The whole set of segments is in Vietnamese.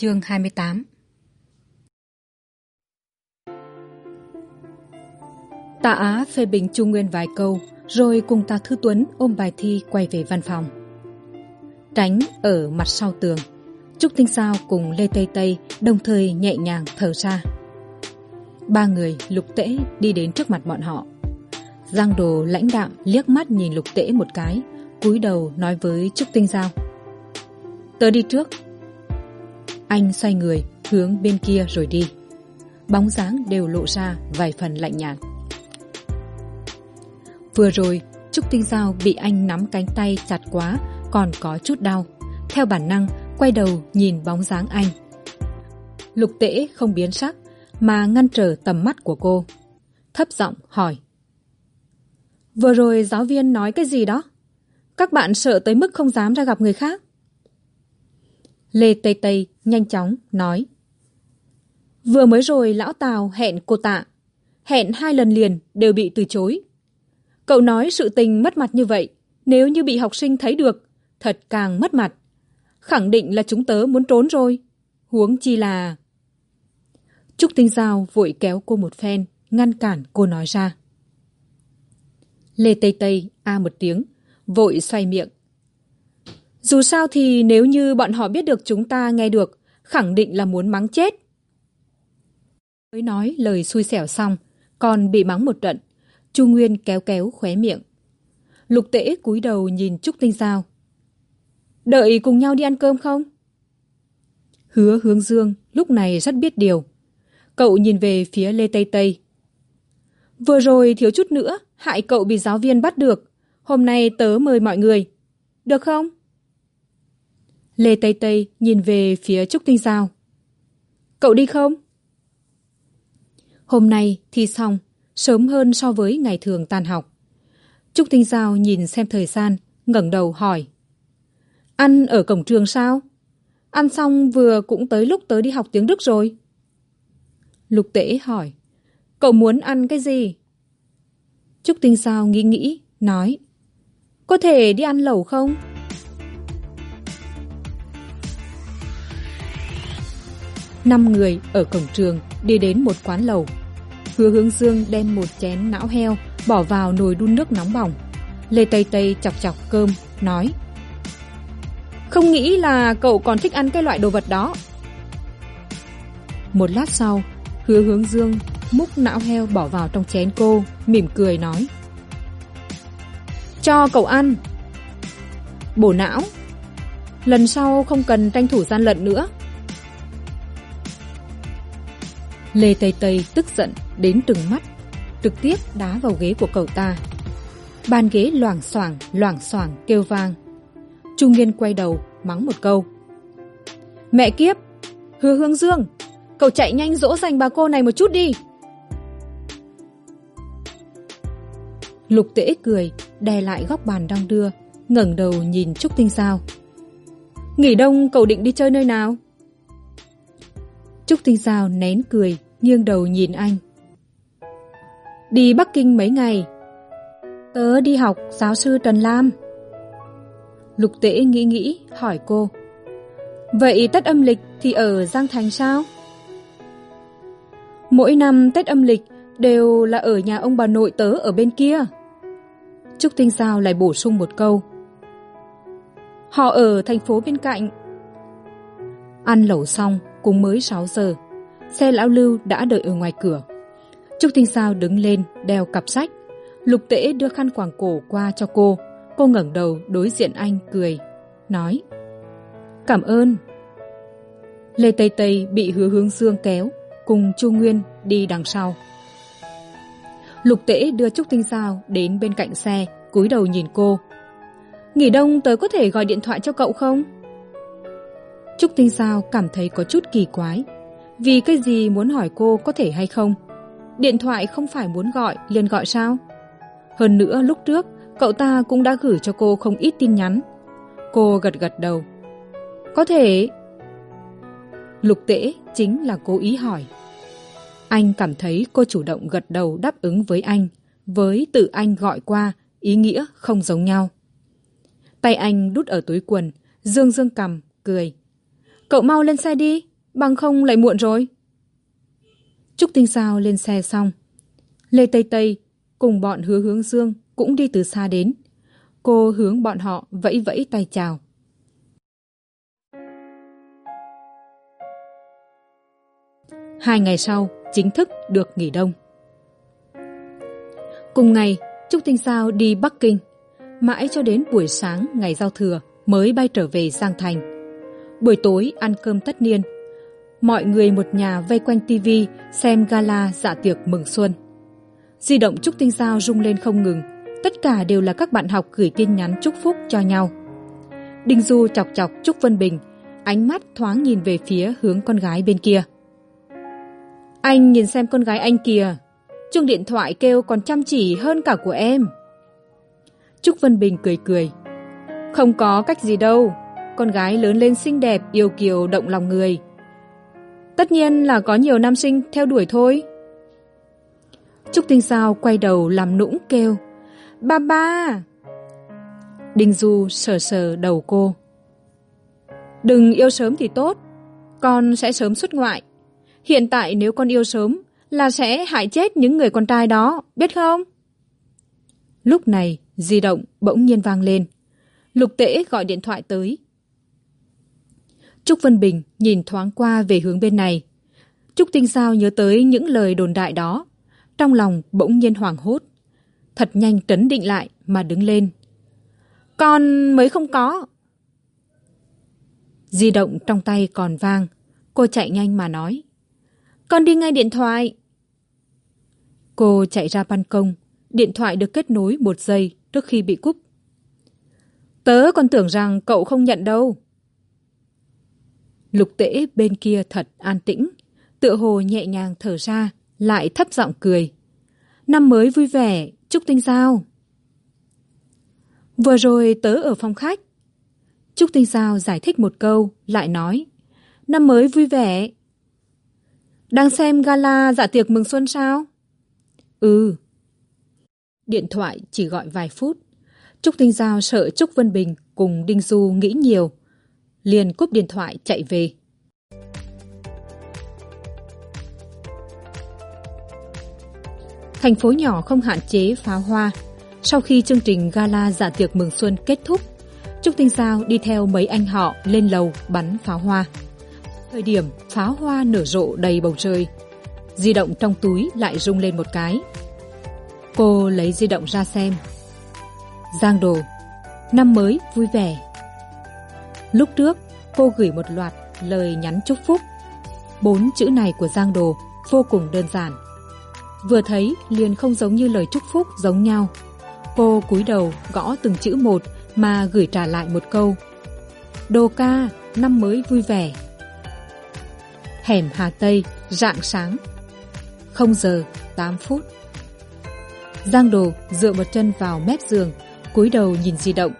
Chương hai mươi tám Tạ Á phê bình Trung Nguyên vài câu, rồi cùng Tạ Thư Tuấn ôm bài thi quay về văn phòng. Tránh ở mặt sau tường, Trúc Tinh Sao cùng Lê Tây Tây đồng thời nhẹ nhàng thở ra. Ba người lục tễ đi đến trước mặt bọn họ. Giang đồ lãnh đạm liếc mắt nhìn lục tễ một cái, cúi đầu nói với Trúc Tinh Giao. Tớ đi trước. Anh xoay người, hướng bên kia rồi đi. Bóng dáng đều lộ ra vài phần lạnh nhạt. Vừa rồi, Trúc Tinh Giao bị anh nắm cánh tay chặt quá, còn có chút đau. Theo bản năng, quay đầu nhìn bóng dáng anh. Lục tễ không biến sắc, mà ngăn trở tầm mắt của cô. Thấp giọng hỏi. Vừa rồi giáo viên nói cái gì đó? Các bạn sợ tới mức không dám ra gặp người khác. Lê Tây Tây nhanh chóng nói. Vừa mới rồi lão Tào hẹn cô tạ. Hẹn hai lần liền đều bị từ chối. Cậu nói sự tình mất mặt như vậy, nếu như bị học sinh thấy được, thật càng mất mặt. Khẳng định là chúng tớ muốn trốn rồi. Huống chi là... Trúc Tinh Giao vội kéo cô một phen, ngăn cản cô nói ra. Lê Tây Tây a một tiếng, vội xoay miệng. Dù sao thì nếu như bọn họ biết được chúng ta nghe được, khẳng định là muốn mắng chết. Mới nói lời xui xẻo xong, còn bị mắng một trận, Chu Nguyên kéo kéo khóe miệng. Lục tễ cúi đầu nhìn Trúc Tinh Giao. Đợi cùng nhau đi ăn cơm không? Hứa hướng dương lúc này rất biết điều. Cậu nhìn về phía Lê Tây Tây. Vừa rồi thiếu chút nữa, hại cậu bị giáo viên bắt được. Hôm nay tớ mời mọi người. Được không? Lê Tây Tây nhìn về phía Trúc Tinh Giao. Cậu đi không? Hôm nay thi xong, sớm hơn so với ngày thường tan học. Trúc Tinh Giao nhìn xem thời gian, ngẩng đầu hỏi. Ăn ở cổng trường sao? Ăn xong vừa cũng tới lúc tớ đi học tiếng Đức rồi. Lục tễ hỏi. Cậu muốn ăn cái gì? Trúc Tinh Giao nghĩ nghĩ, nói. Có thể đi ăn lẩu không? Năm người ở cổng trường đi đến một quán lẩu. Hứa hướng dương đem một chén não heo bỏ vào nồi đun nước nóng bỏng. Lê Tây Tây chọc chọc cơm, nói. Không nghĩ là cậu còn thích ăn cái loại đồ vật đó. Một lát sau, hứa hướng dương múc não heo bỏ vào trong chén cô, mỉm cười nói. Cho cậu ăn. Bổ não. Lần sau không cần tranh thủ gian lận nữa. Lê Tây Tây tức giận đến từng mắt, trực tiếp đá vào ghế của cậu ta. Bàn ghế loảng xoảng, loảng xoảng kêu vang. Trung Nghiên quay đầu, mắng một câu. Mẹ kiếp! Hứa Hương Dương! Cậu chạy nhanh dỗ dành bà cô này một chút đi! Lục tễ cười, đè lại góc bàn đang đưa, ngẩng đầu nhìn Trúc Tinh Giao. Nghỉ đông cậu định đi chơi nơi nào? Trúc Tinh Giao nén cười, nghiêng đầu nhìn anh. Đi Bắc Kinh mấy ngày. Tớ đi học giáo sư Trần Lam. Lục tễ nghĩ nghĩ, hỏi cô. Vậy Tết âm lịch thì ở Giang Thành sao? Mỗi năm Tết âm lịch đều là ở nhà ông bà nội tớ ở bên kia. Trúc Tinh Giao lại bổ sung một câu. Họ ở thành phố bên cạnh. Ăn lẩu xong, cũng mới sáu giờ. Xe lão lưu đã đợi ở ngoài cửa. Trúc Tinh sao đứng lên, đeo cặp sách. Lục tễ đưa khăn quàng cổ qua cho cô. Cô ngẩng đầu đối diện anh cười, nói. Cảm ơn. Lê Tây Tây bị hứa hướng dương kéo, cùng Chu Nguyên đi đằng sau. Lục tễ đưa Trúc Tinh sao đến bên cạnh xe, cúi đầu nhìn cô. Nghỉ đông tớ có thể gọi điện thoại cho cậu không? Trúc Tinh sao cảm thấy có chút kỳ quái. Vì cái gì muốn hỏi cô có thể hay không? Điện thoại không phải muốn gọi, liền gọi sao? Hơn nữa lúc trước, cậu ta cũng đã gửi cho cô không ít tin nhắn. Cô gật gật đầu. Có thể... Lục tễ chính là cố ý hỏi. Anh cảm thấy cô chủ động gật đầu đáp ứng với anh, với tự anh gọi qua, ý nghĩa không giống nhau. Tay anh đút ở túi quần, dương dương cầm, cười. Cậu mau lên xe đi, bằng không lại muộn rồi. Trúc tinh sao lên xe xong. Lê tây tây cùng bọn hứa hướng dương cũng đi từ xa đến. Cô hướng bọn họ vẫy vẫy tay chào. Hai ngày sau, chính thức được nghỉ đông. Cùng ngày, trúc tinh sao đi bắc kinh. Mãi cho đến buổi sáng ngày giao thừa mới bay trở về giang thành. Buổi tối ăn cơm tất niên mọi người một nhà vây quanh tv xem gala dạ tiệc mừng xuân. Di động trúc tinh giao rung lên không ngừng. Tất cả đều là các bạn học gửi tin nhắn chúc phúc cho nhau. Đinh du chọc chọc trúc vân bình, ánh mắt thoáng nhìn về phía hướng con gái bên kia. Anh nhìn xem con gái anh kìa. Chuông điện thoại kêu còn chăm chỉ hơn cả của em. Trúc vân bình cười cười. Không có cách gì đâu. Con gái lớn lên xinh đẹp, yêu kiều, động lòng người tất nhiên là có nhiều nam sinh theo đuổi thôi. Trúc tinh sao quay đầu làm nũng kêu, ba ba! Đinh du sờ sờ đầu cô. Đừng yêu sớm thì tốt, con sẽ sớm xuất ngoại. Hiện tại nếu con yêu sớm là sẽ hại chết những người con trai đó, biết không? Lúc này di động bỗng nhiên vang lên. Lục tễ gọi điện thoại tới trúc vân bình nhìn thoáng qua về hướng bên này. Trúc tinh sao nhớ tới những lời đồn đại đó. Trong lòng bỗng nhiên hoảng hốt. Thật nhanh trấn định lại mà đứng lên. Con mới không có. Di động trong tay còn vang. Cô chạy nhanh mà nói. Con đi ngay điện thoại. Cô chạy ra ban công. Điện thoại được kết nối một giây trước khi bị cúp. Tớ còn tưởng rằng cậu không nhận đâu lục tễ bên kia thật an tĩnh, tựa hồ nhẹ nhàng thở ra, lại thấp giọng cười. Năm mới vui vẻ chúc tinh giao. Vừa rồi tớ ở phòng khách. Trúc tinh giao giải thích một câu, lại nói, năm mới vui vẻ. Đang xem gala dạ tiệc mừng xuân sao? Ừ. Điện thoại chỉ gọi vài phút. Trúc tinh giao sợ trúc vân bình cùng đinh du nghĩ nhiều liền cúp điện thoại chạy về. Thành phố nhỏ không hạn chế pháo hoa. Sau khi chương trình gala giả tiệc mừng xuân kết thúc, trúc tinh giao đi theo mấy anh họ lên lầu bắn pháo hoa. Thời điểm pháo hoa nở rộ đầy bầu trời, di động trong túi lại rung lên một cái. Cô lấy di động ra xem. Giang đồ, năm mới vui vẻ lúc trước, cô gửi một loạt lời nhắn chúc phúc. Bốn chữ này của giang đồ vô cùng đơn giản. Vừa thấy liền không giống như lời chúc phúc giống nhau. Cô cúi đầu gõ từng chữ một mà gửi trả lại một câu. Đồ ca, năm mới vui vẻ. Hẻm hà tây, rạng sáng. 0 giờ 8 phút. Giang đồ dựa một chân vào mép giường, cúi đầu nhìn di động.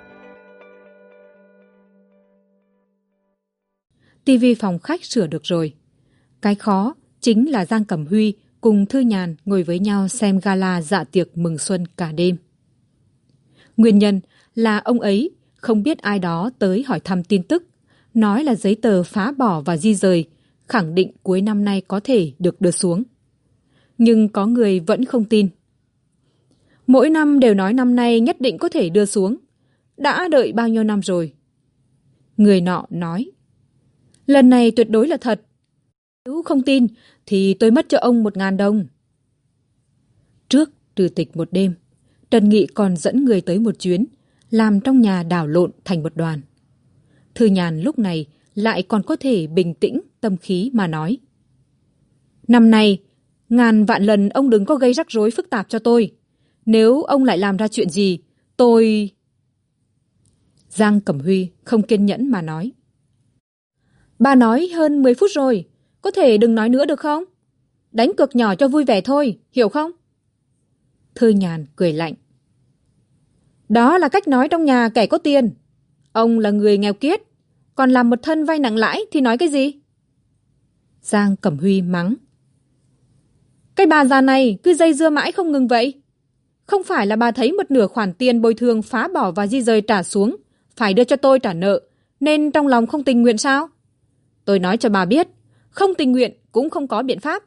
Tivi phòng khách sửa được rồi. Cái khó chính là giang cẩm huy cùng thư nhàn ngồi với nhau xem gala dạ tiệc mừng xuân cả đêm. Nguyên nhân là ông ấy không biết ai đó tới hỏi thăm tin tức, nói là giấy tờ phá bỏ và di rời, khẳng định cuối năm nay có thể được đưa xuống. Nhưng có người vẫn không tin. Mỗi năm đều nói năm nay nhất định có thể đưa xuống. Đã đợi bao nhiêu năm rồi? Người nọ nói lần này tuyệt đối là thật. Nếu không tin, thì tôi mất cho ông một ngàn đồng. Trước trừ tịch một đêm, trần nghị còn dẫn người tới một chuyến, làm trong nhà đảo lộn thành một đoàn. Thư nhàn lúc này lại còn có thể bình tĩnh tâm khí mà nói. Năm nay, ngàn vạn lần ông đừng có gây rắc rối phức tạp cho tôi. Nếu ông lại làm ra chuyện gì, tôi giang cẩm huy không kiên nhẫn mà nói bà nói hơn mười phút rồi. Có thể đừng nói nữa được không? Đánh cược nhỏ cho vui vẻ thôi, hiểu không? Thư nhàn cười lạnh. Đó là cách nói trong nhà kẻ có tiền. Ông là người nghèo kiết. Còn làm một thân vay nặng lãi thì nói cái gì? Giang cẩm huy mắng. Cái bà già này cứ dây dưa mãi không ngừng vậy. Không phải là bà thấy một nửa khoản tiền bồi thường phá bỏ và di rời trả xuống, phải đưa cho tôi trả nợ, nên trong lòng không tình nguyện sao? Tôi nói cho bà biết, không tình nguyện cũng không có biện pháp.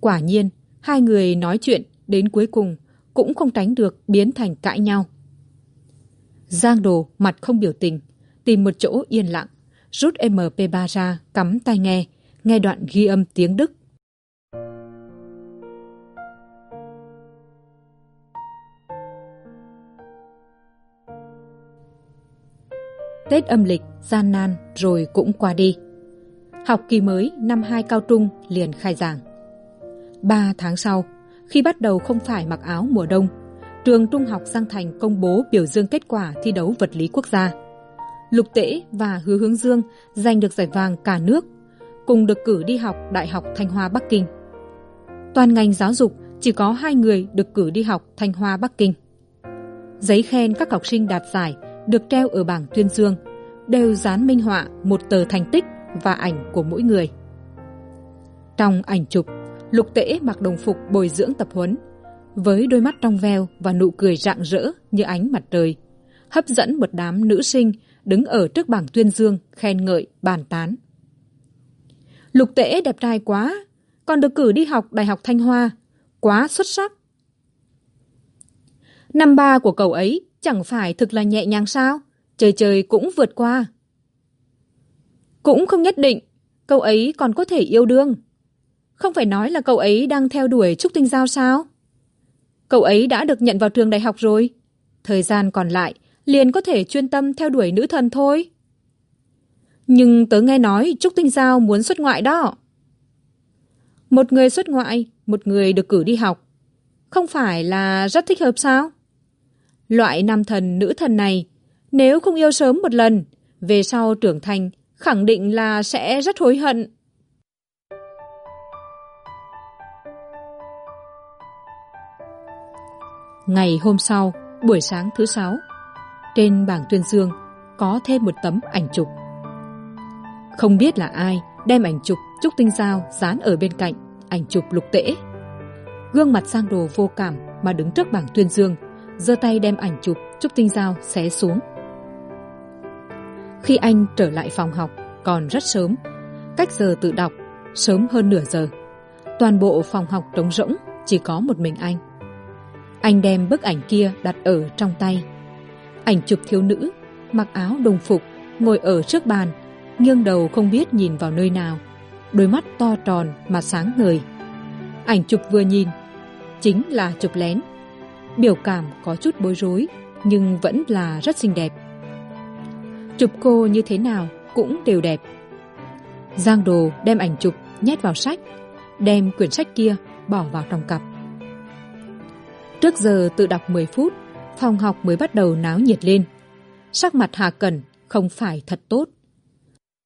Quả nhiên, hai người nói chuyện đến cuối cùng cũng không tránh được biến thành cãi nhau. Giang đồ mặt không biểu tình, tìm một chỗ yên lặng, rút mp 3 ra cắm tai nghe nghe đoạn ghi âm tiếng đức. Tết âm lịch, gian nan rồi cũng qua đi. Học kỳ mới năm hai cao trung liền khai giảng. Ba tháng sau, khi bắt đầu không phải mặc áo mùa đông, trường trung học giang thành công bố biểu dương kết quả thi đấu vật lý quốc gia. Lục tễ và hứa hướng dương giành được giải vàng cả nước, cùng được cử đi học đại học thanh hoa bắc kinh. Toàn ngành giáo dục, chỉ có hai người được cử đi học thanh hoa bắc kinh. Giấy khen các học sinh đạt giải được treo ở bảng tuyên dương, đều dán minh họa một tờ thành tích và ảnh của mỗi người. Trong ảnh chụp, lục tễ mặc đồng phục bồi dưỡng tập huấn, với đôi mắt trong veo và nụ cười rạng rỡ như ánh mặt trời, hấp dẫn một đám nữ sinh đứng ở trước bảng tuyên dương khen ngợi, bàn tán. Lục tễ đẹp trai quá, còn được cử đi học đại học thanh hoa, quá xuất sắc. Năm ba của cậu ấy chẳng phải thực là nhẹ nhàng sao? Chơi chơi cũng vượt qua. Cũng không nhất định, cậu ấy còn có thể yêu đương. Không phải nói là cậu ấy đang theo đuổi trúc tinh giao sao? Cậu ấy đã được nhận vào trường đại học rồi. Thời gian còn lại, liền có thể chuyên tâm theo đuổi nữ thần thôi. Nhưng tớ nghe nói trúc tinh giao muốn xuất ngoại đó. Một người xuất ngoại, một người được cử đi học. Không phải là rất thích hợp sao? Loại nam thần, nữ thần này, nếu không yêu sớm một lần, về sau trưởng thành, khẳng định là sẽ rất hối hận. Ngày hôm sau, buổi sáng thứ sáu, trên bảng tuyên dương có thêm một tấm ảnh chụp. Không biết là ai đem ảnh chụp trúc tinh giao dán ở bên cạnh, ảnh chụp lục tễ. Gương mặt sang đồ vô cảm mà đứng trước bảng tuyên dương giơ tay đem ảnh chụp, trúc tinh giao xé xuống. Khi anh trở lại phòng học, còn rất sớm. Cách giờ tự đọc, sớm hơn nửa giờ. Toàn bộ phòng học trống rỗng, chỉ có một mình anh. Anh đem bức ảnh kia đặt ở trong tay. Ảnh chụp thiếu nữ, mặc áo đồng phục, ngồi ở trước bàn, nghiêng đầu không biết nhìn vào nơi nào. Đôi mắt to tròn mà sáng ngời. Ảnh chụp vừa nhìn, chính là chụp lén biểu cảm có chút bối rối, nhưng vẫn là rất xinh đẹp. Chụp cô như thế nào cũng đều đẹp. Giang đồ đem ảnh chụp nhét vào sách, đem quyển sách kia bỏ vào trong cặp. Trước giờ tự đọc mười phút, phòng học mới bắt đầu náo nhiệt lên. Sắc mặt hà cần không phải thật tốt.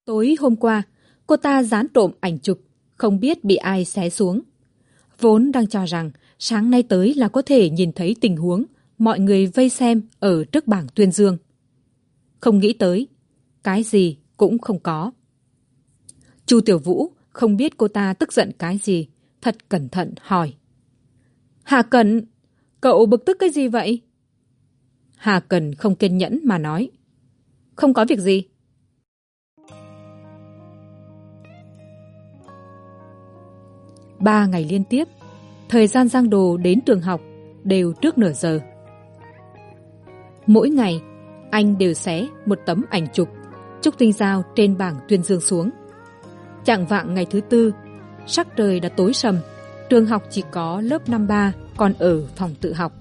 Tối hôm qua, cô ta dán trộm ảnh chụp, không biết bị ai xé xuống. Vốn đang cho rằng sáng nay tới là có thể nhìn thấy tình huống, mọi người vây xem ở trước bảng tuyên dương. Không nghĩ tới, cái gì cũng không có. Chu tiểu vũ không biết cô ta tức giận cái gì, thật cẩn thận hỏi. Hà cần, cậu bực tức cái gì vậy? Hà cần không kiên nhẫn mà nói. Không có việc gì. Ba ngày liên tiếp thời gian giang đồ đến trường học đều trước nửa giờ. Mỗi ngày, anh đều xé một tấm ảnh chụp, trúc tinh giao trên bảng tuyên dương xuống. Chạng vạng ngày thứ tư, sắc trời đã tối sầm, trường học chỉ có lớp năm ba còn ở phòng tự học.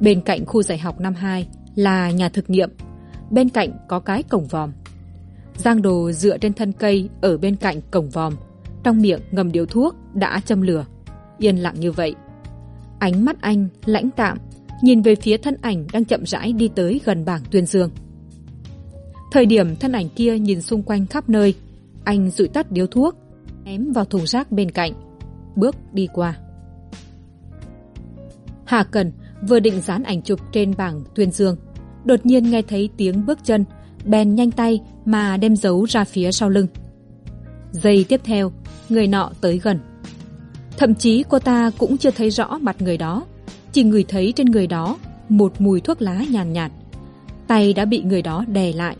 Bên cạnh khu dạy học năm hai là nhà thực nghiệm, bên cạnh có cái cổng vòm. Giang đồ dựa trên thân cây ở bên cạnh cổng vòm, trong miệng ngầm điếu thuốc đã châm lửa yên lặng như vậy. Ánh mắt anh lãnh tạm nhìn về phía thân ảnh đang chậm rãi đi tới gần bảng tuyên dương. Thời điểm thân ảnh kia nhìn xung quanh khắp nơi, anh dụi tắt điếu thuốc, ném vào thùng rác bên cạnh, bước đi qua. Hà cần vừa định dán ảnh chụp trên bảng tuyên dương, đột nhiên nghe thấy tiếng bước chân, bèn nhanh tay mà đem giấu ra phía sau lưng. Giây tiếp theo, người nọ tới gần thậm chí cô ta cũng chưa thấy rõ mặt người đó. Chỉ ngửi thấy trên người đó một mùi thuốc lá nhàn nhạt, nhạt tay đã bị người đó đè lại.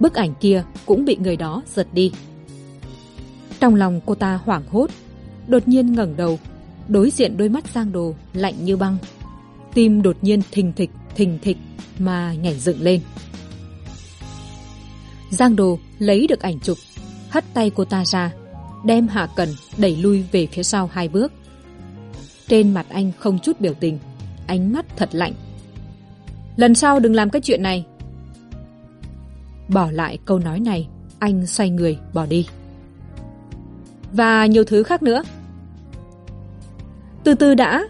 Bức ảnh kia cũng bị người đó giật đi. Trong lòng cô ta hoảng hốt đột nhiên ngẩng đầu đối diện đôi mắt giang đồ lạnh như băng. Tim đột nhiên thình thịch thình thịch mà nhảy dựng lên. Giang đồ lấy được ảnh chụp hất tay cô ta ra đem hạ cần đẩy lui về phía sau hai bước. Trên mặt anh không chút biểu tình, ánh mắt thật lạnh. Lần sau đừng làm cái chuyện này. Bỏ lại câu nói này, anh xoay người bỏ đi. Và nhiều thứ khác nữa. Từ từ đã.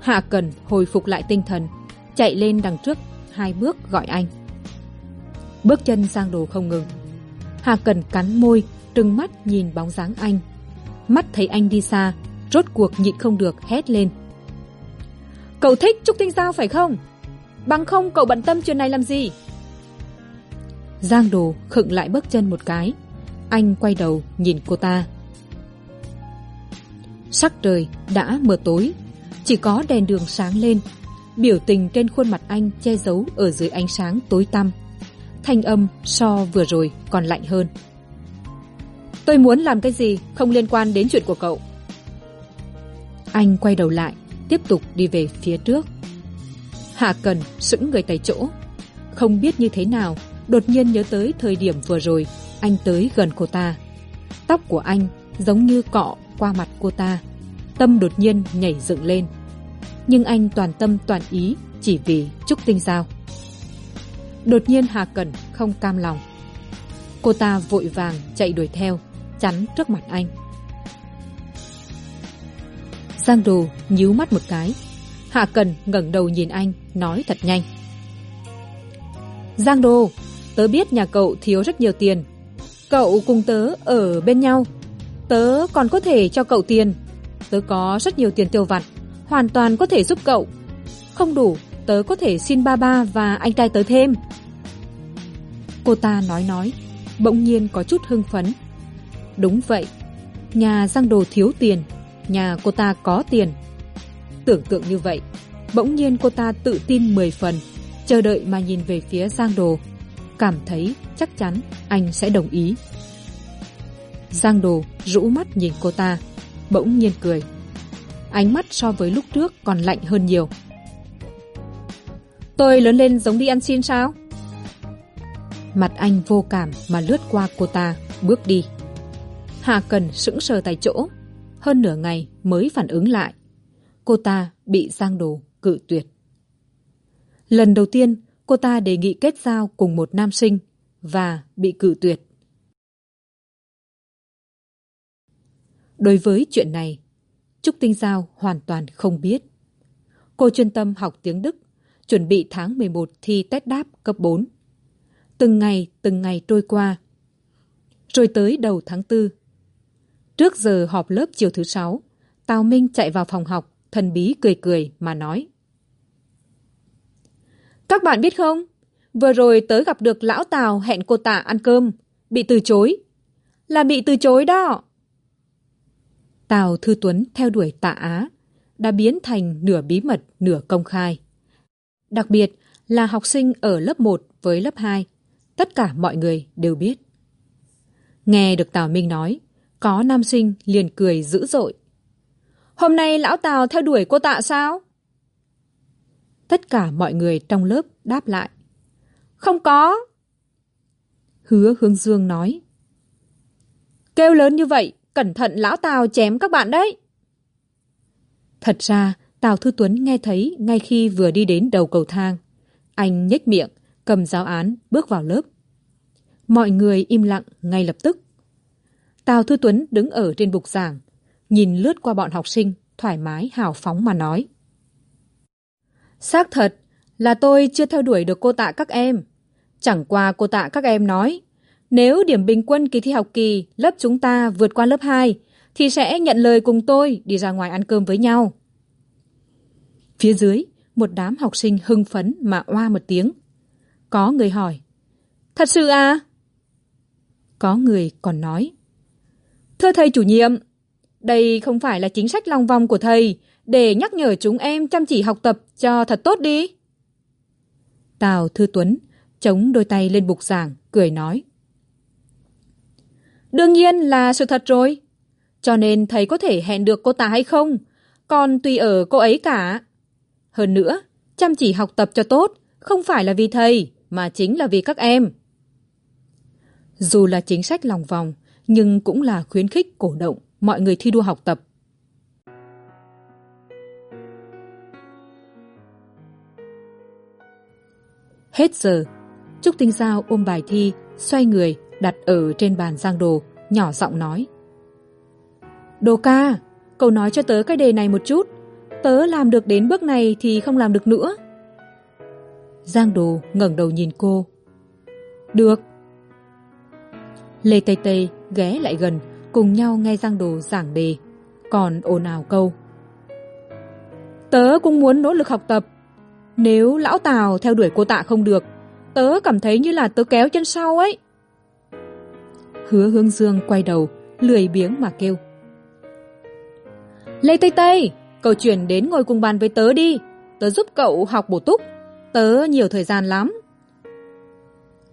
Hạ cần hồi phục lại tinh thần, chạy lên đằng trước, hai bước gọi anh. Bước chân sang đồ không ngừng. Hà cần cắn môi trừng mắt nhìn bóng dáng anh. Mắt thấy anh đi xa, rốt cuộc nhịn không được hét lên. Cậu thích trúc tinh giao phải không? Bằng không cậu bận tâm chuyện này làm gì? Giang đồ khựng lại bước chân một cái. Anh quay đầu nhìn cô ta. Sắc trời đã mờ tối. Chỉ có đèn đường sáng lên. Biểu tình trên khuôn mặt anh che giấu ở dưới ánh sáng tối tăm. Thanh âm so vừa rồi còn lạnh hơn tôi muốn làm cái gì không liên quan đến chuyện của cậu. Anh quay đầu lại, tiếp tục đi về phía trước. Hạ cần sững người tại chỗ. Không biết như thế nào, đột nhiên nhớ tới thời điểm vừa rồi, anh tới gần cô ta. Tóc của anh giống như cọ qua mặt cô ta. Tâm đột nhiên nhảy dựng lên. Nhưng anh toàn tâm toàn ý, chỉ vì trúc tinh giao đột nhiên hà cẩn không cam lòng. Cô ta vội vàng chạy đuổi theo chắn trước mặt anh. Giang đồ nhíu mắt một cái. Hạ cần ngẩng đầu nhìn anh, nói thật nhanh. Giang đồ, tớ biết nhà cậu thiếu rất nhiều tiền. Cậu cùng tớ ở bên nhau. Tớ còn có thể cho cậu tiền. Tớ có rất nhiều tiền tiêu vặt, hoàn toàn có thể giúp cậu. Không đủ, tớ có thể xin ba ba và anh trai tớ thêm. Cô ta nói nói, bỗng nhiên có chút hưng phấn đúng vậy. Nhà giang đồ thiếu tiền, nhà cô ta có tiền. Tưởng tượng như vậy, bỗng nhiên cô ta tự tin mười phần, chờ đợi mà nhìn về phía giang đồ. Cảm thấy chắc chắn anh sẽ đồng ý. Giang đồ rũ mắt nhìn cô ta, bỗng nhiên cười. Ánh mắt so với lúc trước còn lạnh hơn nhiều. Tôi lớn lên giống đi ăn xin sao? Mặt anh vô cảm mà lướt qua cô ta, bước đi hà cần sững sờ tại chỗ. Hơn nửa ngày mới phản ứng lại. Cô ta bị giang đồ cự tuyệt. Lần đầu tiên, cô ta đề nghị kết giao cùng một nam sinh và bị cự tuyệt. Đối với chuyện này, trúc tinh giao hoàn toàn không biết. Cô chuyên tâm học tiếng đức, chuẩn bị tháng một thi test đáp cấp bốn. Từng ngày từng ngày trôi qua. Rồi tới đầu tháng tư trước giờ họp lớp chiều thứ sáu, tào minh chạy vào phòng học, thần bí cười cười mà nói. Các bạn biết không, vừa rồi tới gặp được lão tào hẹn cô tạ ăn cơm, bị từ chối. Là bị từ chối đó. Tào thư tuấn theo đuổi tạ á, đã biến thành nửa bí mật, nửa công khai. Đặc biệt là học sinh ở lớp một với lớp hai, tất cả mọi người đều biết. Nghe được tào minh nói có nam sinh liền cười dữ dội. Hôm nay lão tào theo đuổi cô tạ sao? Tất cả mọi người trong lớp đáp lại. Không có. Hứa hướng dương nói. Kêu lớn như vậy, cẩn thận lão tào chém các bạn đấy. Thật ra, tào thư tuấn nghe thấy ngay khi vừa đi đến đầu cầu thang. Anh nhếch miệng, cầm giáo án, bước vào lớp. Mọi người im lặng ngay lập tức tào thư tuấn đứng ở trên bục giảng, nhìn lướt qua bọn học sinh, thoải mái, hào phóng mà nói. Xác thật là tôi chưa theo đuổi được cô tạ các em. Chẳng qua cô tạ các em nói, nếu điểm bình quân kỳ thi học kỳ lớp chúng ta vượt qua lớp hai, thì sẽ nhận lời cùng tôi đi ra ngoài ăn cơm với nhau. Phía dưới, một đám học sinh hưng phấn mà oa một tiếng. Có người hỏi, thật sự à? Có người còn nói thưa thầy chủ nhiệm, đây không phải là chính sách lòng vòng của thầy để nhắc nhở chúng em chăm chỉ học tập cho thật tốt đi. Tào thư tuấn chống đôi tay lên bục giảng, cười nói. Đương nhiên là sự thật rồi, cho nên thầy có thể hẹn được cô ta hay không, còn tùy ở cô ấy cả. Hơn nữa, chăm chỉ học tập cho tốt không phải là vì thầy mà chính là vì các em. Dù là chính sách lòng vòng nhưng cũng là khuyến khích cổ động, mọi người thi đua học tập. Hết giờ, trúc tinh giao ôm bài thi xoay người đặt ở trên bàn giang đồ, nhỏ giọng nói. Đồ ca, cậu nói cho tớ cái đề này một chút. Tớ làm được đến bước này thì không làm được nữa. Giang đồ ngẩng đầu nhìn cô. Được. Lê tây tây ghé lại gần, cùng nhau nghe giang đồ giảng đề. Còn ồn ào câu, tớ cũng muốn nỗ lực học tập. Nếu lão tào theo đuổi cô tạ không được, tớ cảm thấy như là tớ kéo chân sau ấy. Hứa hương dương quay đầu, lười biếng mà kêu, lê tây tây, cậu chuyển đến ngồi cùng bàn với tớ đi. Tớ giúp cậu học bổ túc. Tớ nhiều thời gian lắm.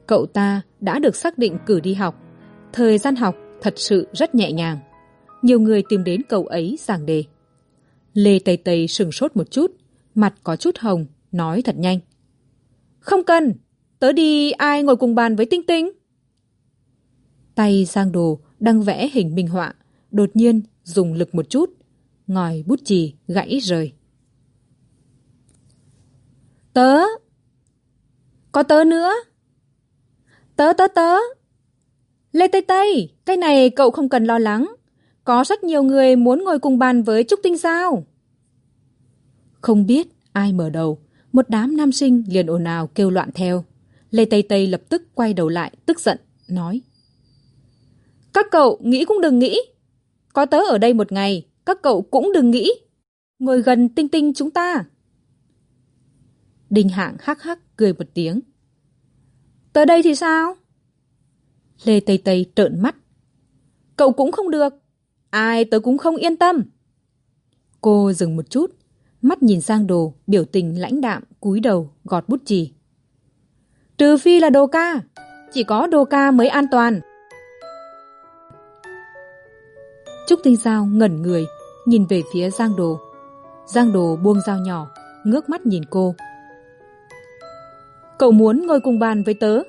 Cậu ta đã được xác định cử đi học thời gian học thật sự rất nhẹ nhàng. Nhiều người tìm đến cậu ấy giảng đề. Lê tây tây sừng sốt một chút, mặt có chút hồng, nói thật nhanh. Không cần, tớ đi ai ngồi cùng bàn với tinh tinh? Tay giang đồ đang vẽ hình minh họa, đột nhiên dùng lực một chút, ngòi bút chì gãy rời. Tớ? Có tớ nữa? Tớ tớ tớ lê tây tây, cái này cậu không cần lo lắng. Có rất nhiều người muốn ngồi cùng bàn với trúc tinh giao không biết ai mở đầu, một đám nam sinh liền ồn ào kêu loạn theo. Lê tây tây lập tức quay đầu lại, tức giận, nói, các cậu nghĩ cũng đừng nghĩ. Có tớ ở đây một ngày, các cậu cũng đừng nghĩ. Ngồi gần tinh tinh chúng ta. Đình hạng hắc hắc cười một tiếng, tớ đây thì sao? Lê tây tây trợn mắt. Cậu cũng không được. Ai tớ cũng không yên tâm. Cô dừng một chút, mắt nhìn sang đồ biểu tình lãnh đạm, cúi đầu gọt bút chì. Trừ phi là đồ ca, chỉ có đồ ca mới an toàn. Trúc tinh giao ngẩn người, nhìn về phía giang đồ. Giang đồ buông dao nhỏ, ngước mắt nhìn cô. Cậu muốn ngồi cùng bàn với tớ?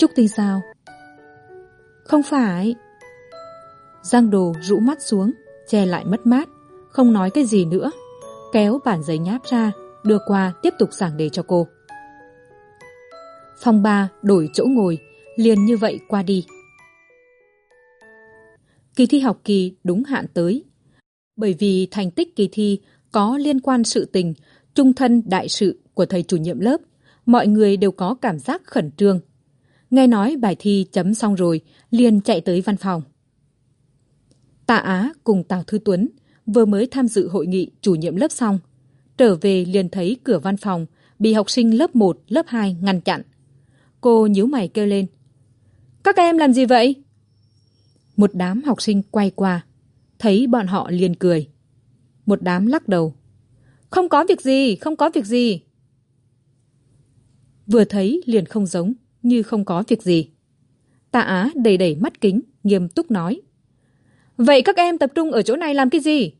Trúc tinh sao? Không phải. Giang đồ rũ mắt xuống, che lại mất mát, không nói cái gì nữa. Kéo bản giấy nháp ra, đưa qua tiếp tục giảng đề cho cô. Phòng ba đổi chỗ ngồi, liền như vậy qua đi. Kỳ thi học kỳ đúng hạn tới. Bởi vì thành tích kỳ thi có liên quan sự tình, trung thân đại sự của thầy chủ nhiệm lớp, mọi người đều có cảm giác khẩn trương nghe nói bài thi chấm xong rồi, liền chạy tới văn phòng. Tạ á cùng tào thư tuấn vừa mới tham dự hội nghị chủ nhiệm lớp xong, trở về liền thấy cửa văn phòng bị học sinh lớp một, lớp hai ngăn chặn. Cô nhíu mày kêu lên, các em làm gì vậy? Một đám học sinh quay qua, thấy bọn họ liền cười. Một đám lắc đầu, không có việc gì, không có việc gì. Vừa thấy liền không giống như không có việc gì. Tạ á đầy đẩy mắt kính, nghiêm túc nói. Vậy các em tập trung ở chỗ này làm cái gì?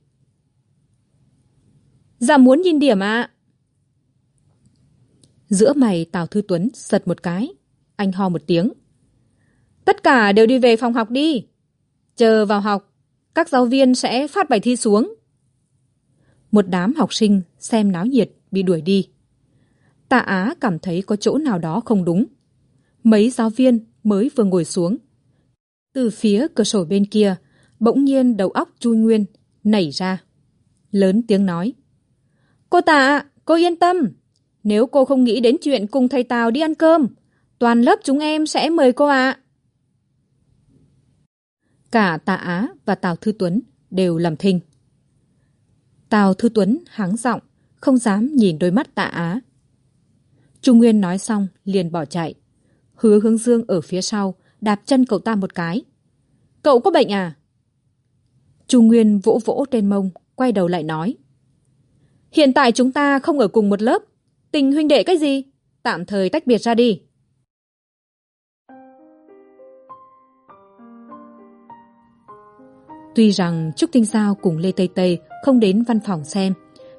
Dạ muốn nhìn điểm ạ. Giữa mày tào thư tuấn giật một cái. Anh ho một tiếng. Tất cả đều đi về phòng học đi. Chờ vào học, các giáo viên sẽ phát bài thi xuống. Một đám học sinh xem náo nhiệt, bị đuổi đi. Tạ á cảm thấy có chỗ nào đó không đúng mấy giáo viên mới vừa ngồi xuống. Từ phía cửa sổ bên kia, bỗng nhiên đầu óc Chu nguyên nảy ra, lớn tiếng nói, cô tạ, cô yên tâm. Nếu cô không nghĩ đến chuyện cùng thầy tào đi ăn cơm, toàn lớp chúng em sẽ mời cô ạ. Cả tạ á và tào thư tuấn đều làm thinh. Tào thư tuấn háng giọng, không dám nhìn đôi mắt tạ á. Trung nguyên nói xong liền bỏ chạy hứa hướng dương ở phía sau, đạp chân cậu ta một cái. Cậu có bệnh à? Trung nguyên vỗ vỗ trên mông, quay đầu lại nói. Hiện tại chúng ta không ở cùng một lớp. Tình huynh đệ cái gì? Tạm thời tách biệt ra đi. Tuy rằng trúc tinh giao cùng lê tây tây không đến văn phòng xem,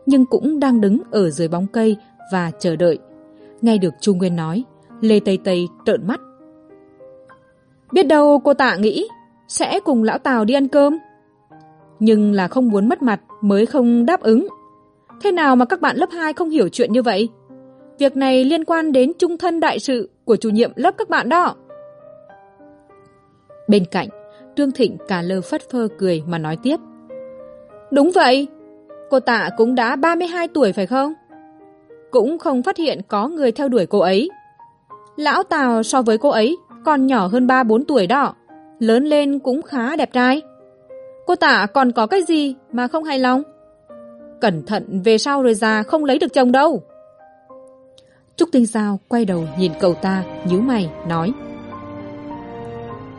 nhưng cũng đang đứng ở dưới bóng cây và chờ đợi. Nghe được chu nguyên nói lê tây tây trợn mắt. Biết đâu cô tạ nghĩ sẽ cùng lão tào đi ăn cơm. Nhưng là không muốn mất mặt mới không đáp ứng. Thế nào mà các bạn lớp hai không hiểu chuyện như vậy? Việc này liên quan đến trung thân đại sự của chủ nhiệm lớp các bạn đó. Bên cạnh, trương thịnh cả lơ phất phơ cười mà nói tiếp. Đúng vậy, cô tạ cũng đã ba mươi hai tuổi phải không? Cũng không phát hiện có người theo đuổi cô ấy lão tào so với cô ấy còn nhỏ hơn ba bốn tuổi đó, lớn lên cũng khá đẹp trai. Cô tạ còn có cái gì mà không hài lòng? Cẩn thận về sau rồi già không lấy được chồng đâu. Trúc tinh giao quay đầu nhìn cậu ta, nhíu mày, nói,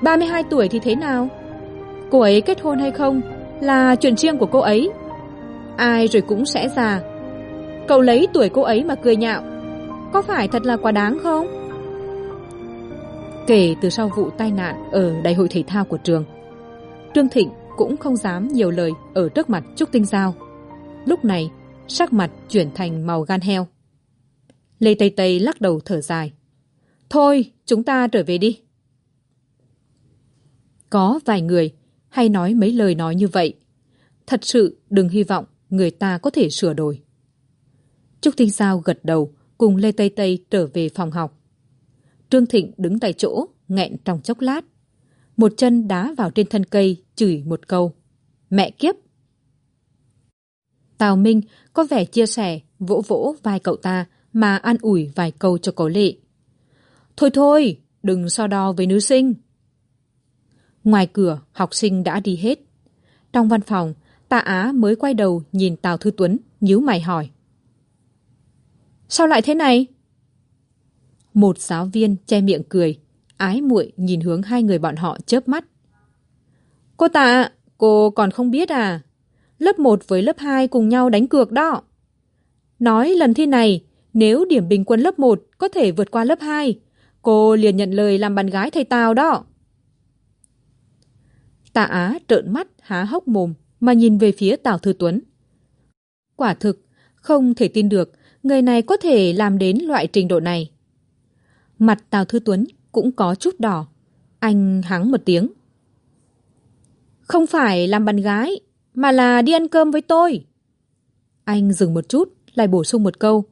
ba mươi hai tuổi thì thế nào? Cô ấy kết hôn hay không là chuyện riêng của cô ấy. Ai rồi cũng sẽ già. Cậu lấy tuổi cô ấy mà cười nhạo, có phải thật là quá đáng không? Kể từ sau vụ tai nạn ở đại hội thể thao của trường. Trương thịnh cũng không dám nhiều lời ở trước mặt trúc tinh giao. Lúc này, sắc mặt chuyển thành màu gan heo. Lê tây tây lắc đầu thở dài. Thôi, chúng ta trở về đi. Có vài người hay nói mấy lời nói như vậy. Thật sự đừng hy vọng người ta có thể sửa đổi. Trúc tinh giao gật đầu cùng lê tây tây trở về phòng học trương thịnh đứng tại chỗ, nghẹn trong chốc lát. Một chân đá vào trên thân cây, chửi một câu. Mẹ kiếp! Tào minh có vẻ chia sẻ, vỗ vỗ vai cậu ta mà an ủi vài câu cho cố lệ. Thôi thôi, đừng so đo với nữ sinh. Ngoài cửa, học sinh đã đi hết. Trong văn phòng, tạ á mới quay đầu nhìn tào thư tuấn, nhíu mày hỏi. Sao lại thế này? Một giáo viên che miệng cười, ái muội nhìn hướng hai người bọn họ chớp mắt. Cô tạ, cô còn không biết à? Lớp một với lớp hai cùng nhau đánh cược đó. Nói lần thi này, nếu điểm bình quân lớp một có thể vượt qua lớp hai, cô liền nhận lời làm bạn gái thầy tào đó. Tạ á trợn mắt há hốc mồm mà nhìn về phía tào thư tuấn. Quả thực, không thể tin được, người này có thể làm đến loại trình độ này mặt tào thư tuấn cũng có chút đỏ. Anh hắng một tiếng. Không phải làm bạn gái, mà là đi ăn cơm với tôi. Anh dừng một chút, lại bổ sung một câu.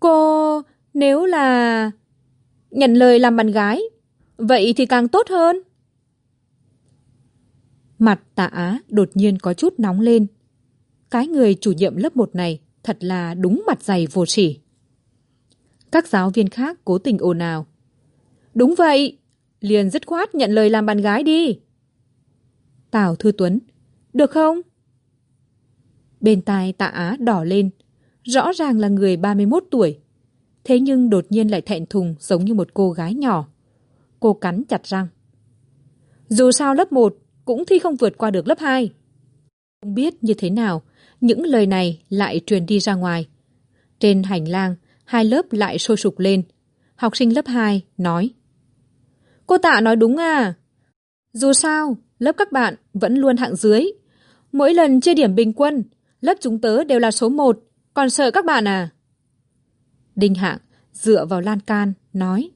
Cô, nếu là nhận lời làm bạn gái, vậy thì càng tốt hơn. Mặt tạ á đột nhiên có chút nóng lên. Cái người chủ nhiệm lớp một này thật là đúng mặt dày vô sỉ các giáo viên khác cố tình ồn ào. Đúng vậy, liền dứt khoát nhận lời làm bạn gái đi. Tào thư tuấn, được không? Bên tai tạ á đỏ lên, rõ ràng là người ba mươi một tuổi. Thế nhưng đột nhiên lại thẹn thùng giống như một cô gái nhỏ. Cô cắn chặt răng. Dù sao lớp một cũng thi không vượt qua được lớp hai. Không biết như thế nào, những lời này lại truyền đi ra ngoài. Trên hành lang hai lớp lại sôi sục lên. Học sinh lớp hai nói, cô tạ nói đúng à. Dù sao, lớp các bạn vẫn luôn hạng dưới. Mỗi lần chia điểm bình quân, lớp chúng tớ đều là số một, còn sợ các bạn à? Đinh hạng dựa vào lan can nói,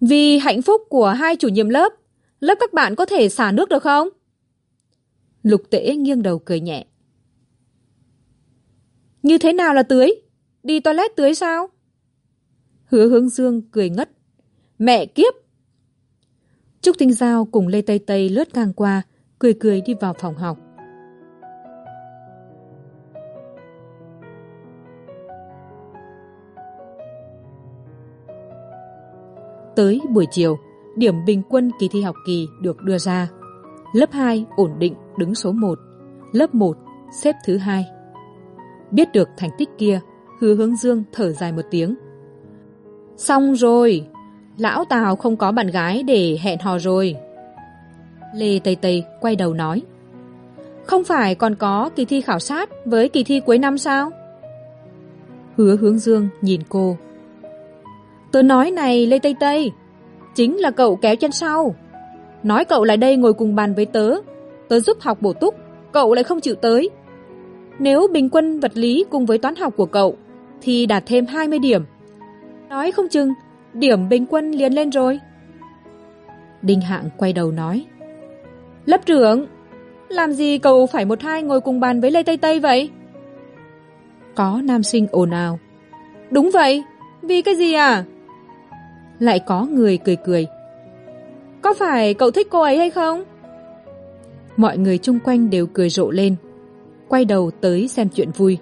vì hạnh phúc của hai chủ nhiệm lớp lớp các bạn có thể xả nước được không? Lục tễ nghiêng đầu cười nhẹ, như thế nào là tưới? Đi toilet tưới sao? Hứa hướng dương cười ngất. Mẹ kiếp! Trúc tinh giao cùng lê tây tây lướt ngang qua, cười cười đi vào phòng học. Tới buổi chiều, điểm bình quân kỳ thi học kỳ được đưa ra. Lớp hai ổn định, đứng số một. Lớp một, xếp thứ hai. Biết được thành tích kia hứa hướng dương thở dài một tiếng. Xong rồi, lão tào không có bạn gái để hẹn hò rồi. Lê tây tây quay đầu nói, không phải còn có kỳ thi khảo sát với kỳ thi cuối năm sao? Hứa hướng dương nhìn cô. Tớ nói này, lê tây tây, chính là cậu kéo chân sau. Nói cậu lại đây ngồi cùng bàn với tớ tớ giúp học bổ túc, cậu lại không chịu tới. Nếu bình quân vật lý cùng với toán học của cậu thì đạt thêm hai mươi điểm. Nói không chừng, điểm bình quân liền lên rồi. Đinh hạng quay đầu nói, lớp trưởng, làm gì cậu phải một hai ngồi cùng bàn với lê tây tây vậy? Có nam sinh ồn ào, đúng vậy, vì cái gì à? Lại có người cười cười, có phải cậu thích cô ấy hay không? Mọi người chung quanh đều cười rộ lên, quay đầu tới xem chuyện vui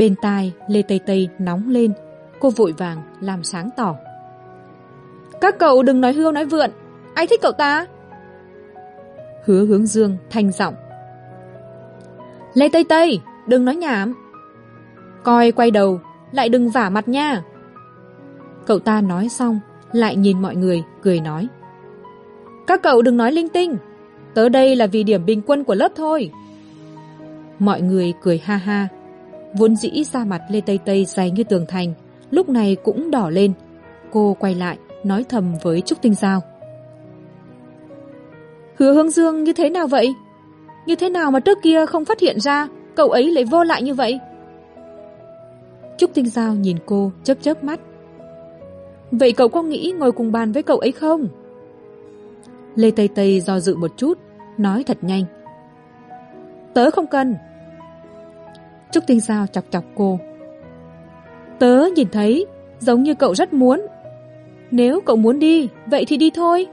bên tai lê tây tây nóng lên, cô vội vàng làm sáng tỏ. Các cậu đừng nói hươu nói vượn, ai thích cậu ta? Hứa hướng dương thanh giọng. Lê tây tây, đừng nói nhảm. Coi quay đầu, lại đừng vả mặt nha. Cậu ta nói xong, lại nhìn mọi người, cười nói. Các cậu đừng nói linh tinh, tớ đây là vì điểm bình quân của lớp thôi. Mọi người cười ha ha vốn dĩ ra mặt lê tây tây dày như tường thành, lúc này cũng đỏ lên. Cô quay lại, nói thầm với trúc tinh giao. Hứa hương dương, như thế nào vậy? Như thế nào mà trước kia không phát hiện ra cậu ấy lại vô lại như vậy? Trúc tinh giao nhìn cô chớp chớp mắt. Vậy cậu có nghĩ ngồi cùng bàn với cậu ấy không? Lê tây tây do dự một chút, nói thật nhanh. Tớ không cần trúc tinh giao chọc chọc cô. Tớ nhìn thấy, giống như cậu rất muốn. Nếu cậu muốn đi, vậy thì đi thôi.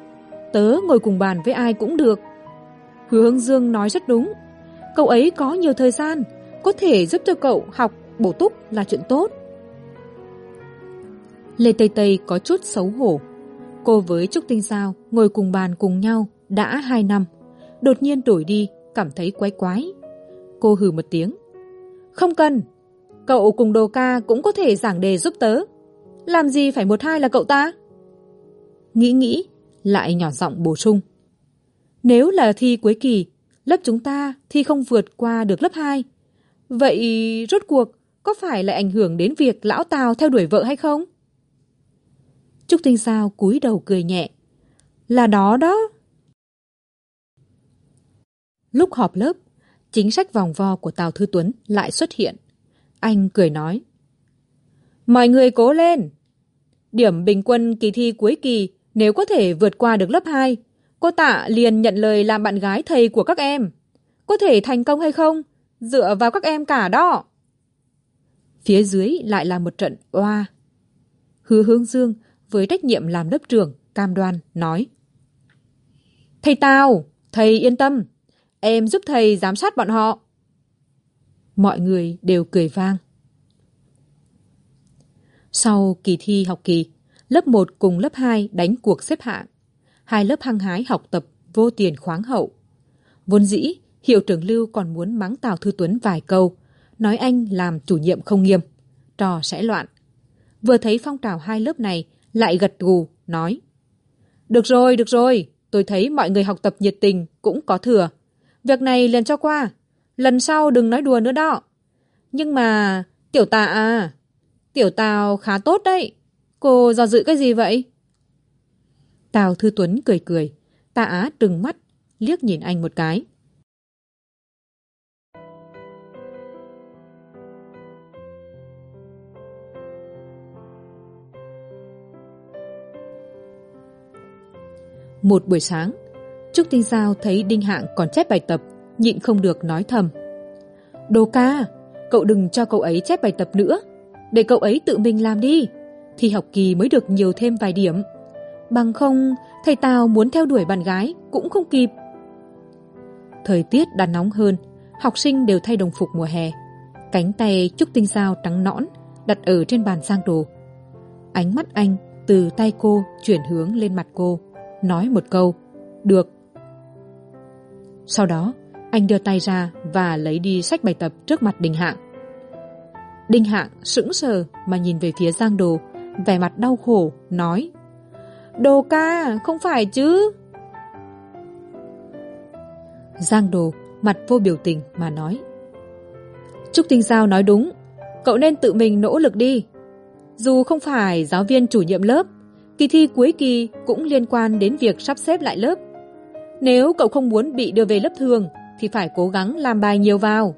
Tớ ngồi cùng bàn với ai cũng được. Hứa hướng dương nói rất đúng. Cậu ấy có nhiều thời gian, có thể giúp cho cậu học, bổ túc là chuyện tốt. Lê tây tây có chút xấu hổ. Cô với trúc tinh giao ngồi cùng bàn cùng nhau đã hai năm. Đột nhiên đổi đi, cảm thấy quái quái. Cô hừ một tiếng không cần. Cậu cùng đồ ca cũng có thể giảng đề giúp tớ. Làm gì phải một hai là cậu ta? Nghĩ nghĩ, lại nhỏ giọng bổ sung. Nếu là thi cuối kỳ, lớp chúng ta thi không vượt qua được lớp hai. Vậy rốt cuộc, có phải lại ảnh hưởng đến việc lão tào theo đuổi vợ hay không? Trúc tinh sao cúi đầu cười nhẹ. Là đó đó. Lúc họp lớp chính sách vòng vo của tào thư tuấn lại xuất hiện. Anh cười nói, mọi người cố lên. Điểm bình quân kỳ thi cuối kỳ nếu có thể vượt qua được lớp hai, cô tạ liền nhận lời làm bạn gái thầy của các em. Có thể thành công hay không, dựa vào các em cả đó. Phía dưới lại là một trận oa. Hứa hướng dương với trách nhiệm làm lớp trưởng, cam đoan, nói, thầy tào, thầy yên tâm em giúp thầy giám sát bọn họ. Mọi người đều cười vang. Sau kỳ thi học kỳ, lớp một cùng lớp hai đánh cuộc xếp hạng. Hai lớp hăng hái học tập vô tiền khoáng hậu. Vốn dĩ, hiệu trưởng lưu còn muốn mắng tào thư tuấn vài câu, nói anh làm chủ nhiệm không nghiêm, trò sẽ loạn. Vừa thấy phong trào hai lớp này, lại gật gù, nói, được rồi được rồi, tôi thấy mọi người học tập nhiệt tình cũng có thừa việc này liền cho qua. Lần sau đừng nói đùa nữa đó. Nhưng mà, tiểu tạ à tiểu tào khá tốt đấy. Cô do dự cái gì vậy? Tào thư tuấn cười cười. Tạ á trừng mắt, liếc nhìn anh một cái. Một buổi sáng trúc tinh giao thấy đinh hạng còn chép bài tập, nhịn không được nói thầm. Đồ ca, cậu đừng cho cậu ấy chép bài tập nữa. Để cậu ấy tự mình làm đi. Thì học kỳ mới được nhiều thêm vài điểm. Bằng không, thầy tào muốn theo đuổi bạn gái cũng không kịp. Thời tiết đã nóng hơn, học sinh đều thay đồng phục mùa hè. Cánh tay trúc tinh Giao trắng nõn, đặt ở trên bàn sang đồ. Ánh mắt anh từ tay cô chuyển hướng lên mặt cô, nói một câu, được sau đó, anh đưa tay ra và lấy đi sách bài tập trước mặt Đinh hạng. Đinh hạng sững sờ mà nhìn về phía giang đồ, vẻ mặt đau khổ, nói, đồ ca, không phải chứ? Giang đồ mặt vô biểu tình mà nói, trúc tinh giao nói đúng, cậu nên tự mình nỗ lực đi. Dù không phải giáo viên chủ nhiệm lớp, kỳ thi cuối kỳ cũng liên quan đến việc sắp xếp lại lớp nếu cậu không muốn bị đưa về lớp thường, thì phải cố gắng làm bài nhiều vào.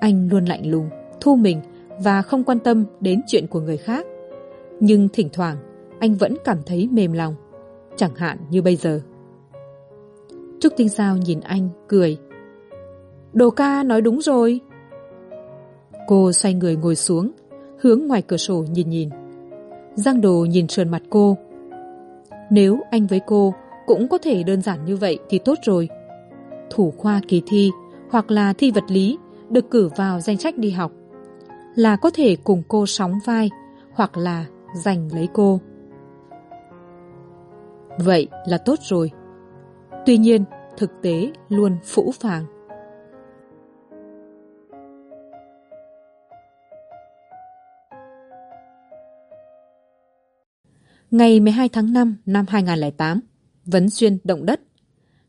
Anh luôn lạnh lùng, thu mình và không quan tâm đến chuyện của người khác. Nhưng thỉnh thoảng, anh vẫn cảm thấy mềm lòng, chẳng hạn như bây giờ. Trúc tinh sao nhìn anh, cười. Đồ ca nói đúng rồi. Cô xoay người ngồi xuống, hướng ngoài cửa sổ nhìn nhìn. Giang đồ nhìn sườn mặt cô. Nếu anh với cô cũng có thể đơn giản như vậy thì tốt rồi. Thủ khoa kỳ thi hoặc là thi vật lý được cử vào danh sách đi học là có thể cùng cô sóng vai hoặc là giành lấy cô. Vậy là tốt rồi. Tuy nhiên, thực tế luôn phũ phàng. Ngày 12 tháng 5 năm 2008 vấn xuyên động đất.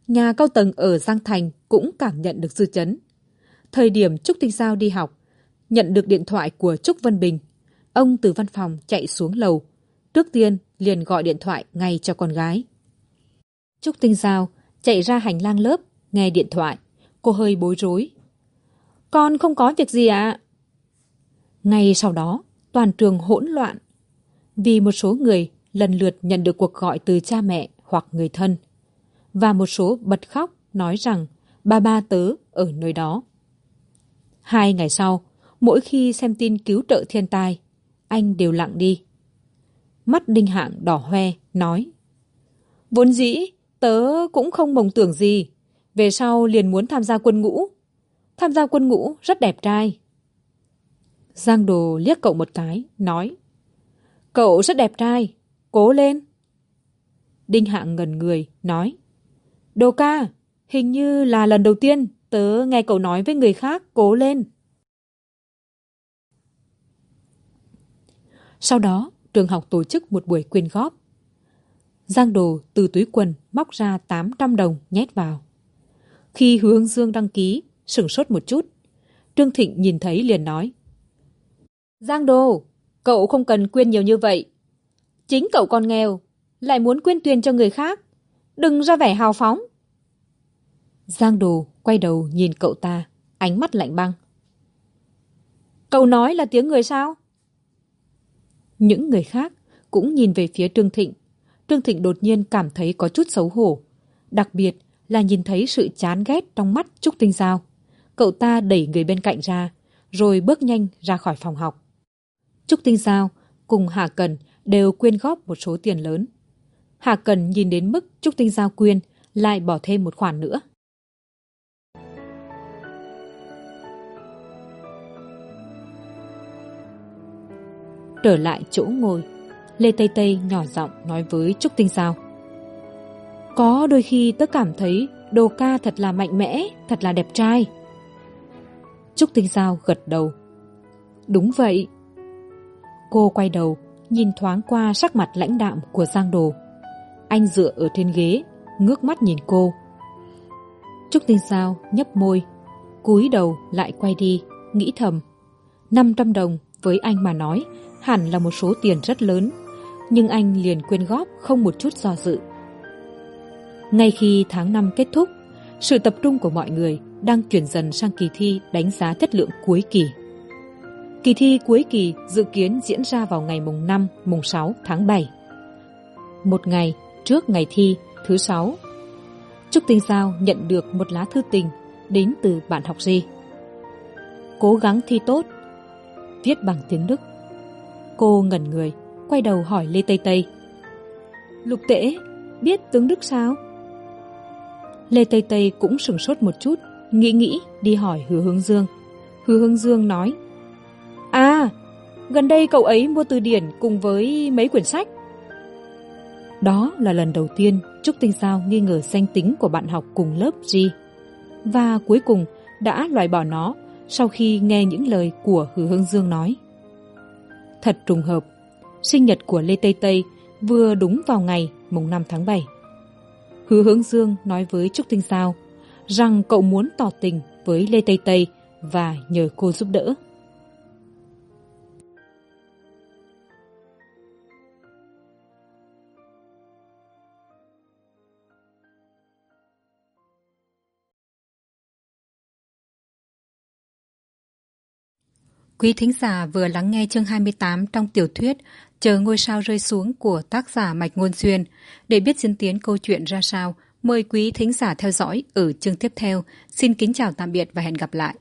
Nhà cao tầng ở giang thành cũng cảm nhận được dư chấn. Thời điểm trúc tinh giao đi học, nhận được điện thoại của trúc vân bình, ông từ văn phòng chạy xuống lầu. Trước tiên, liền gọi điện thoại ngay cho con gái. Trúc tinh giao chạy ra hành lang lớp, nghe điện thoại. Cô hơi bối rối. Con không có việc gì ạ. Ngay sau đó, toàn trường hỗn loạn. Vì một số người lần lượt nhận được cuộc gọi từ cha mẹ hoặc người thân. Và một số bật khóc nói rằng, ba ba tớ ở nơi đó. Hai ngày sau, mỗi khi xem tin cứu trợ thiên tai, anh đều lặng đi. Mắt đinh hạng đỏ hoe, nói, vốn dĩ tớ cũng không mộng tưởng gì, về sau liền muốn tham gia quân ngũ. Tham gia quân ngũ rất đẹp trai. Giang đồ liếc cậu một cái, nói, cậu rất đẹp trai, cố lên đinh hạng ngần người, nói, đồ ca, hình như là lần đầu tiên tớ nghe cậu nói với người khác cố lên. Sau đó, trường học tổ chức một buổi quyên góp. Giang đồ từ túi quần móc ra tám trăm đồng nhét vào. Khi hướng dương đăng ký, sửng sốt một chút, trương thịnh nhìn thấy liền nói, giang đồ, cậu không cần quyên nhiều như vậy. Chính cậu còn nghèo lại muốn quyên tiền cho người khác. Đừng ra vẻ hào phóng. Giang đồ quay đầu nhìn cậu ta, ánh mắt lạnh băng. Cậu nói là tiếng người sao? Những người khác cũng nhìn về phía trương thịnh. Trương thịnh đột nhiên cảm thấy có chút xấu hổ. Đặc biệt là nhìn thấy sự chán ghét trong mắt trúc tinh giao. Cậu ta đẩy người bên cạnh ra, rồi bước nhanh ra khỏi phòng học. Trúc tinh giao cùng hà cần đều quyên góp một số tiền lớn hà cần nhìn đến mức trúc tinh giao quyên lại bỏ thêm một khoản nữa. Trở lại chỗ ngồi, lê tây tây nhỏ giọng nói với trúc tinh giao. Có đôi khi tớ cảm thấy đồ ca thật là mạnh mẽ, thật là đẹp trai. Trúc tinh giao gật đầu. Đúng vậy. Cô quay đầu, nhìn thoáng qua sắc mặt lãnh đạm của giang đồ anh dựa ở trên ghế, ngước mắt nhìn cô. Trúc tinh sao, nhấp môi. Cúi đầu lại quay đi, nghĩ thầm. Năm trăm đồng với anh mà nói, hẳn là một số tiền rất lớn. Nhưng anh liền quyên góp không một chút do dự. Ngay khi tháng năm kết thúc, sự tập trung của mọi người đang chuyển dần sang kỳ thi đánh giá chất lượng cuối kỳ. Kỳ thi cuối kỳ dự kiến diễn ra vào ngày mùng năm, mùng sáu tháng bảy. Một ngày trước ngày thi thứ sáu. Trúc tinh giao nhận được một lá thư tình đến từ bạn học di cố gắng thi tốt, viết bằng tiếng đức. Cô ngẩn người, quay đầu hỏi lê tây tây. Lục tễ, biết tướng đức sao? Lê tây tây cũng sửng sốt một chút, nghĩ nghĩ, đi hỏi hứa hướng dương. Hứa hướng dương nói à gần đây cậu ấy mua từ điển cùng với mấy quyển sách đó là lần đầu tiên trúc tinh sao nghi ngờ danh tính của bạn học cùng lớp g. Và cuối cùng đã loại bỏ nó sau khi nghe những lời của hứa hương dương nói. Thật trùng hợp, sinh nhật của lê tây tây vừa đúng vào ngày mùng năm tháng bảy. Hứa hướng dương nói với trúc tinh sao rằng cậu muốn tỏ tình với lê tây tây và nhờ cô giúp đỡ. Quý thính giả vừa lắng nghe chương 28 trong tiểu thuyết Chờ ngôi sao rơi xuống của tác giả Mạch Ngôn Xuyên. Để biết diễn tiến câu chuyện ra sao, mời quý thính giả theo dõi ở chương tiếp theo. Xin kính chào tạm biệt và hẹn gặp lại.